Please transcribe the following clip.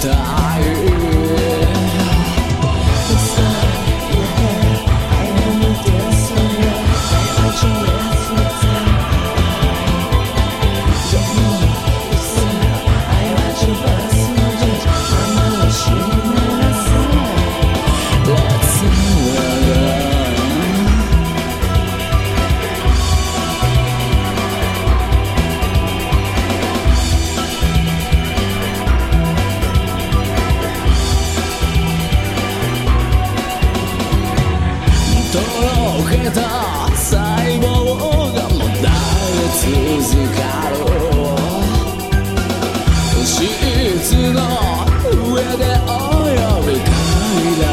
die. vida.